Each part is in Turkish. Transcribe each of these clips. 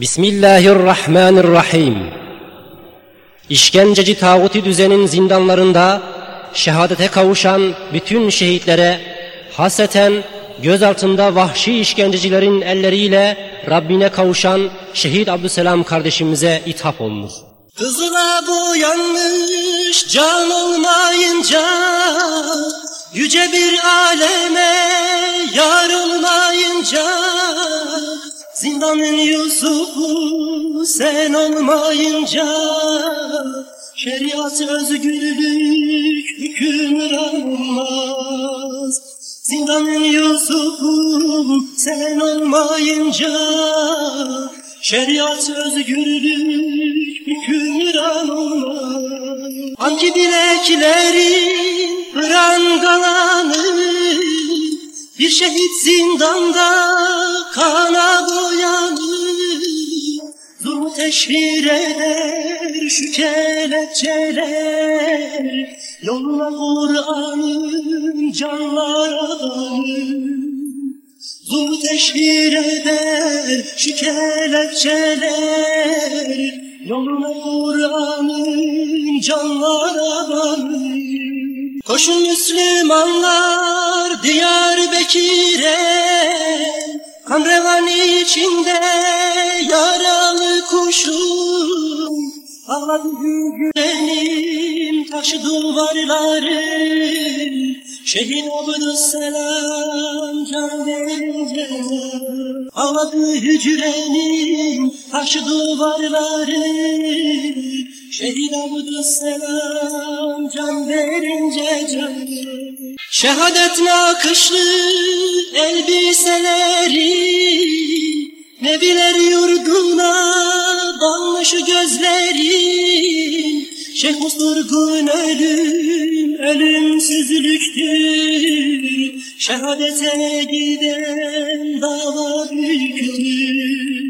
Bismillahirrahmanirrahim. İşkenceci tağuti düzenin zindanlarında şehadete kavuşan bütün şehitlere haseten göz altında vahşi işkencecilerin elleriyle Rabbine kavuşan şehit Abdüselam kardeşimize ithaf olunur. Kızıla boyanmış can olmayınca Yüce bir aleme Zindanın Yusuf'u sen olmayınca Şeriat özgürlük hükümran olmaz Zindanın Yusuf'u sen olmayınca Şeriat özgürlük hükümran olmaz Hangi bileklerin prangalanır Bir şehit zindanda kana boyanır Zulmü teşhir eder şu kelepçeler. Yoluna Kur'an'ın canlar adanır Zulmü teşhir eder şu kelepçeler. Yoluna Kur'an'ın canlar adanır Koşun Müslümanlar içinde yaralı kuşum. Ağladı güvenim taşı duvarları Şehit Abdüselam can verince Ağladı hücrenin taşı duvarları Şehit Abdüselam can verince can Şehadet nakışlı elbiseleri Nebiler yurduna dalmış gözleri Şeyh Musturgun ölüm, ölümsüzlüktür. Şehadete giden dava büyüktür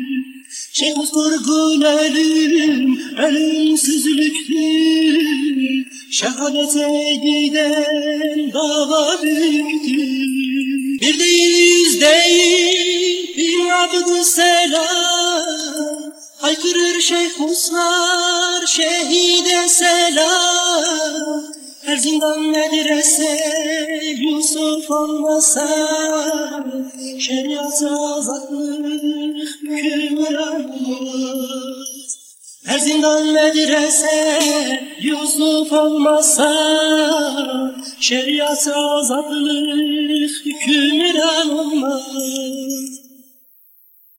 Şeyh Musturgun ölüm, ölümsüzlüktür. Şehadete giden dava büyüktür Abdüselam Haykırır Şeyh Muslar şehide selam. Her zindan medrese Yusuf olmasa. Şeriat azatlık hükümran olmaz. Her zindan medrese Yusuf olmasa. Şeriat azatlık hükümran olmaz